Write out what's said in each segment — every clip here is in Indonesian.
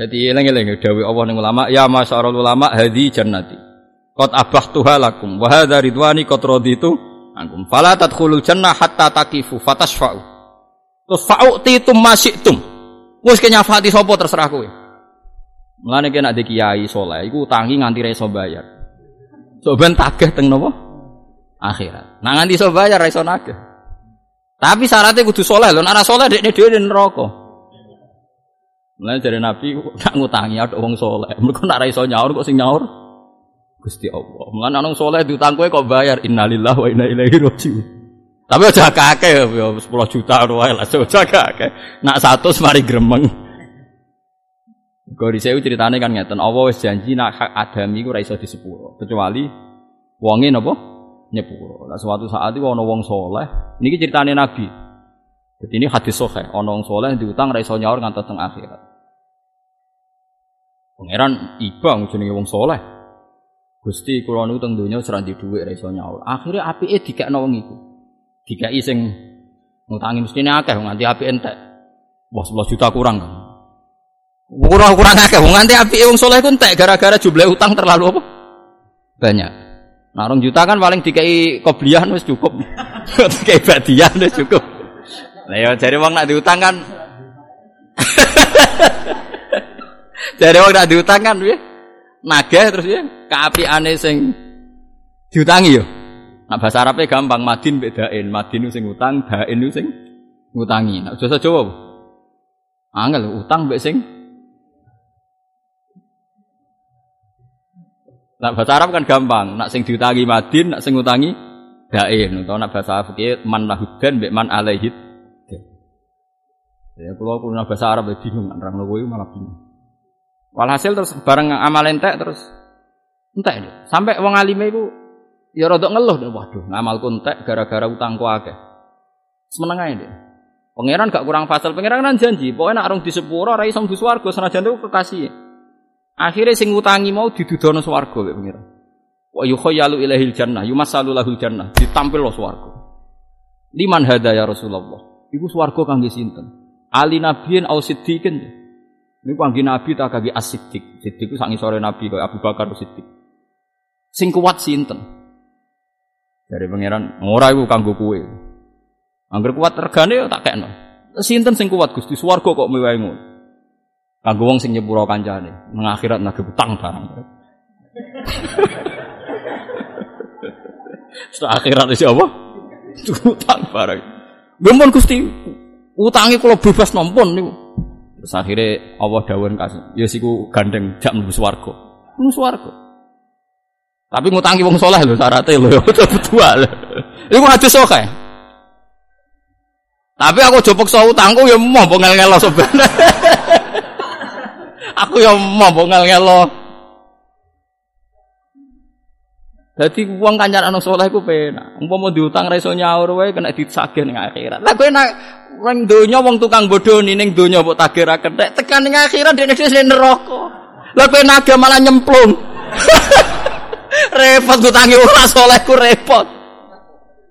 Jadi eling-eling dawuh Allah ning ulama, ya masyarul ulama hadi jannati. Qad abahtuha lakum wa hadza ridwani qad raditu ankum. Fala tadkhulul jannah hatta taqifu fatashfa'u. Terus fa'uti tum masyitum. Wis kenyafati sapa terserah kowe. Mulane kena nek kiai iku utangi nganti ra iso bayar. So ben tagih teng napa? Akhirat. Nah nganti iso bayar ra nagih. Tapi syaratnya kudu soleh lho, nek soleh dekne dhewe neraka. Mulane dari Nabi nak ngutangi ada wong soleh. Mereka nak iso nyaur kok sing nyaur Gusti Allah. Mulane ana soleh diutang kowe kok bayar innalillahi wa inna ilaihi rajiun. Tapi aja kakek ya 10 juta wae lah aja kakek. Nak 100 mari gremeng. Kok dhisik ceritane kan ngeten, Allah wis janji nak hak adami iku ora iso disepuro kecuali wonge napa nyepuro. Lah suatu saat itu ana wong soleh, niki ceritane Nabi. Jadi ini hadis sahih, ana wong soleh diutang ra iso nyaur ngantos teng akhirat. Pangeran iba jenenge wong soleh. Gusti kula niku teng donya seranti dhuwit ra iso nyaur. Akhire apike dikekno wong iku. Dikai sing ngutangi mestine akeh nganti apike entek. Wah 11 juta kurang kan. Kurang kurang akeh nganti apike wong soleh entek gara-gara jumlah utang terlalu apa? Banyak. Rong juta kan paling dikai kobliyah wis cukup. dikai badiah wis cukup. Nah ya jare wong nak diutang kan Jadi wong nak diutang kan piye? Nagih terus ya kaapiane sing diutangi yo. Nah bahasa Arabnya gampang, madin bedain, madin sing utang, dain sing ngutangi. Nah bahasa Jawa apa? Angel utang mbek sing Nah bahasa Arab kan gampang, nak sing diutangi madin, nak sing ngutangi dain. Atau nak bahasa fikih man lahudan mbek man alaihid. Ya aku bahasa Arab ya bingung, orang logo malah bingung. Walhasil terus bareng amal entek terus entek deh. Sampai wong alime iku ya rada ngeluh deh. Waduh, ngamalku entek gara-gara utangku akeh. Semeneng ae deh. Pangeran gak kurang fasal, pangeran kan janji, pokoknya nak arung di sepuro ora iso mlebu swarga senajan itu kekasih. Akhirnya sing utangi mau didudono swarga kek pangeran. Wa yukhayyalu ilahil jannah, yumasalu lahul jannah, ditampil lo swarga. Liman hada ya Rasulullah. Iku swarga kangge sinten? Ali nabiyin au siddiqin. Ini panggil Nabi tak kaki asidik. Sidik itu sangi sore Nabi kayak Abu Bakar Sidik. Sing kuat sinten. Dari pangeran ora iku kanggo kue. Angger kuat regane tak kekno. Sinten sing kuat Gusti swarga kok mewah ngono. Kanggo wong sing nyepuro kancane, nang akhirat nagih utang barang. Setelah akhirat iki apa? Utang barang. Gempon Gusti, utangi kalau bebas nompon niku. Terus akhirnya Allah dawon kasih, ya siku gandeng jak mlebu swarga. Mlebu swarga. Tapi ngutangi wong soleh lho syaratnya lho, berdua lho. Iku hadis oke. Tapi aku jopok so utangku ya mau ngel ngelo sebenarnya. aku ya mau ngel Jadi uang kanjar anak soleh ku penak. Umpama diutang ra iso nyaur wae kena disagih ning akhirat. Lah kowe nak wong donya tukang bodoni ning donya mbok tagih ra tekan ning akhirat dene dhewe neraka. Lah kowe naga malah nyemplung. repot ngutangi ora soleh ku repot.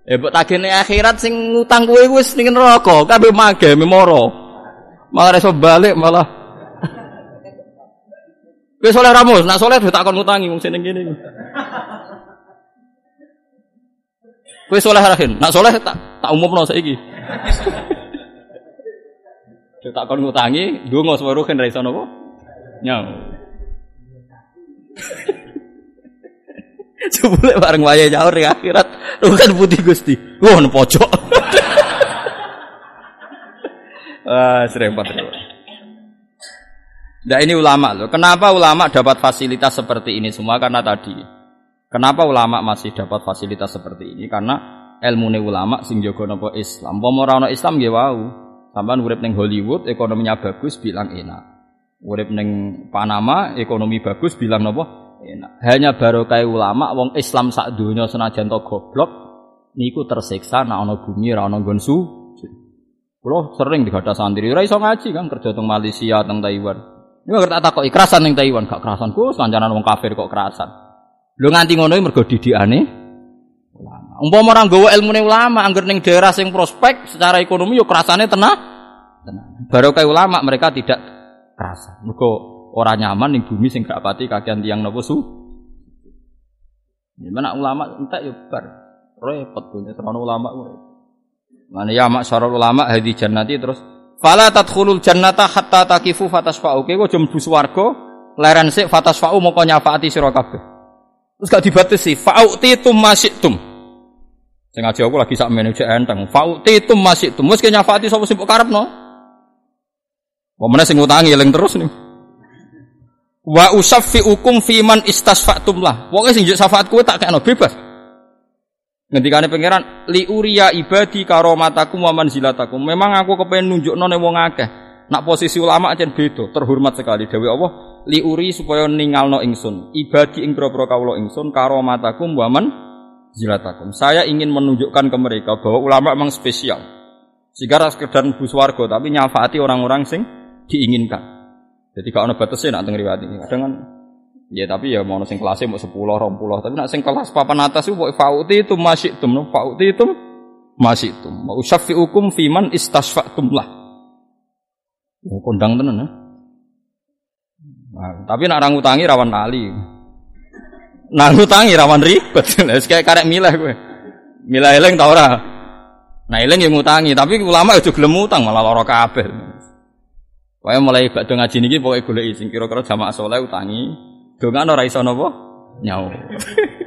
Eh mbok tagih akhirat sing ngutang kowe wis ning neraka, kabeh mage memoro. Malah iso balik malah Wis soleh ramus, nak soleh tak kon ngutangi wong sing. Kowe soleh rahin. Nak soleh tak tak umumno saiki. Yo tak kon ngutangi, ndonga suwe kan ra iso napa? Nyau. Jebule bareng wayahe nyaur di akhirat, rukan putih Gusti. Wah, nang pojok. Ah, serempet. Nah ini ulama loh. Kenapa ulama dapat fasilitas seperti ini semua? Karena tadi Kenapa ulama masih dapat fasilitas seperti ini? Karena ilmu ulama sing jaga napa Islam. Apa ora Islam nggih wau. Sampeyan urip ning Hollywood ekonominya bagus bilang enak. Urip ning Panama ekonomi bagus bilang napa enak. Hanya barokah ulama wong Islam sak donya senajan to goblok niku tersiksa nek ana bumi ora ana nggon. Kulo sering digada santri ora iso ngaji kan kerja teng Malaysia teng Taiwan. Ini tak kok ikrasan ning Taiwan gak kerasan ku kancanan wong kafir kok kerasan. Lho nganti ngono mergo didikane ulama. Umpama ora nggawa ilmune ulama angger ning daerah sing prospek secara ekonomi yo kerasane tenah. Tenang. Baru kayak ulama mereka tidak kerasa. Mergo ora nyaman ning bumi sing gak pati kakean tiang napa su. Gimana ulama entek yo bar. Repot punya serono ulama kuwi. Mana ya mak ulama hadi jannati terus fala tadkhulul jannata hatta takifu fatasfa'u. Kowe aja mlebu swarga leren sik fatasfa'u moko nyafaati sira kabeh. Terus gak dibatasi fa'uti tum masytum. Sing aja aku lagi sak manajer enteng. Fa'uti tum masytum. Wis ke nyafaati sapa mbok karepno. Wong meneh sing ngutangi eling terus nih. Wa usaffi ukum fiman istasfatum lah. Pokoke sing syafaat kowe tak kekno bebas. Ngendikane pangeran li uriya ibadi karomatakum wa manzilatakum. Memang aku kepengen nunjukno ning wong akeh. Nak posisi ulama aja beda, terhormat sekali dewi Allah li uri supaya ningalno ingsun ibadi ing propro kawula ingsun karomatakum wa manzilatakum. Saya ingin menunjukkan ke mereka bahwa ulama memang spesial. Sehingga sekedar bus warga tapi nyafaati orang-orang sing diinginkan. Jadi kalau ada batasnya nak tengri ini. Kadang kan Ya tapi ya mau sing kelasnya mau sepuluh, rompulah. Tapi nak sing kelas papan atas itu mau fauti itu masih itu, fauti itu masih itu. Mau syafi hukum fiman istasfatum lah. Mau kondang tenan ya. Nah, tapi nak orang utangi rawan kali. Nah utangi rawan ribet. Kayak karek milah gue. Milah eleng tau ora. Nah eleng yang ngutangi, tapi ulama itu gelem utang malah lara kabeh. Pokoknya mulai bakdo ngaji niki pokoknya golek sing kira-kira jamaah soleh utangi. Dongan ora iso napa? Nyaur.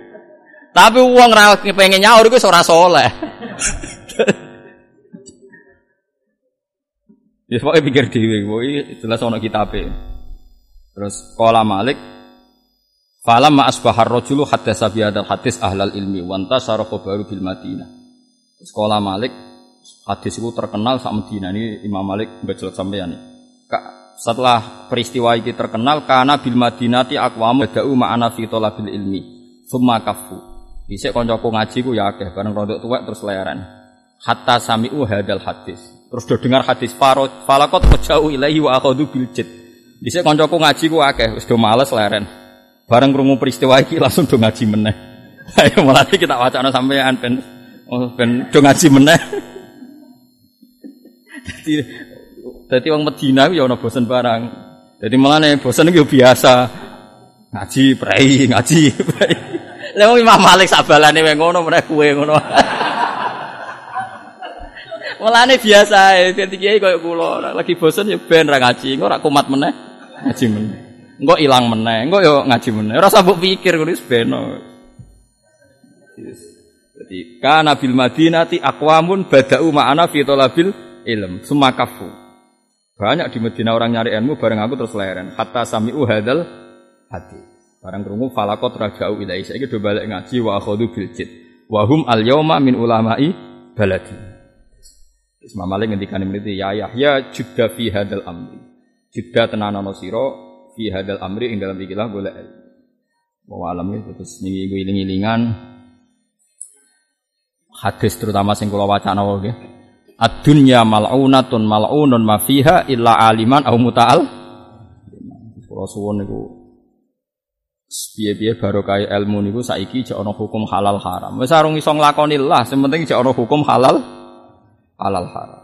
Tapi uang ra pengen nyaur iku ora soleh. Ya pokoknya pikir dhewe, kuwi jelas ana kitabe. Terus qala Malik Falam ma asbahar rajulu haddasa bi hadzal hadis ahlal ilmi wa antasara khabaru bil Madinah. Sekolah Malik hadis itu terkenal sak Madinah ini Imam Malik mbajel sampeyan. Setelah peristiwa ini terkenal karena bil Madinati aqwam da'u ma'ana fi talabil ilmi. Summa kafu. Dhisik kancaku ngaji ku ya akeh bareng rontok tuwek terus leren. Hatta sami'u hadal hadis. Terus do dengar hadis falakot jauh ilahi wa akhadhu bil jid. Dhisik kancaku ngaji ku akeh wis do males leren. Bareng krungu peristiwa iki langsung do ngaji meneh. Ayo malah kita wacana sampean ben oh, ben do ngaji meneh. Jadi jadi orang Medina ya ono bosen barang. Jadi malah nih bosen itu biasa ngaji prei ngaji prei. Lah Imam Malik sabalane wae ngono meneh kowe ngono. Mulane biasa ya, dadi kiai koyo kula, lagi bosen ya ben ra ngaji, engko ra kumat meneh, ngaji meneh. Engko ilang meneh, engko yo ngaji meneh. Ora usah mbok pikir ngono wis ben. Jadi kana bil Madinati aqwamun bada'u ma'ana fi talabil ilm, summa kafu. Banyak di Medina orang nyari ilmu bareng aku terus leren. Hatta sami'u hadal hati. Barang krungu falakot raja'u ilai. Saya do balik ngaji wa akhudu bil jid. Wa al yauma min ulama'i baladi. Isma Malik ngendikan ini ya Yahya judda fi hadal amri. Judda tenanono siro fi hadal amri ing dalam ikilah boleh Bahwa alam itu terus nih iling-ilingan hadis terutama sing kula wacana wae Ad-dunya mal'unatun mal'unun ma fiha illa aliman au muta'al. Kula suwun niku piye-piye barokah ilmu niku saiki jek ana hukum halal haram. Wis arung iso nglakoni lah, sing penting jek ana hukum halal halal haram.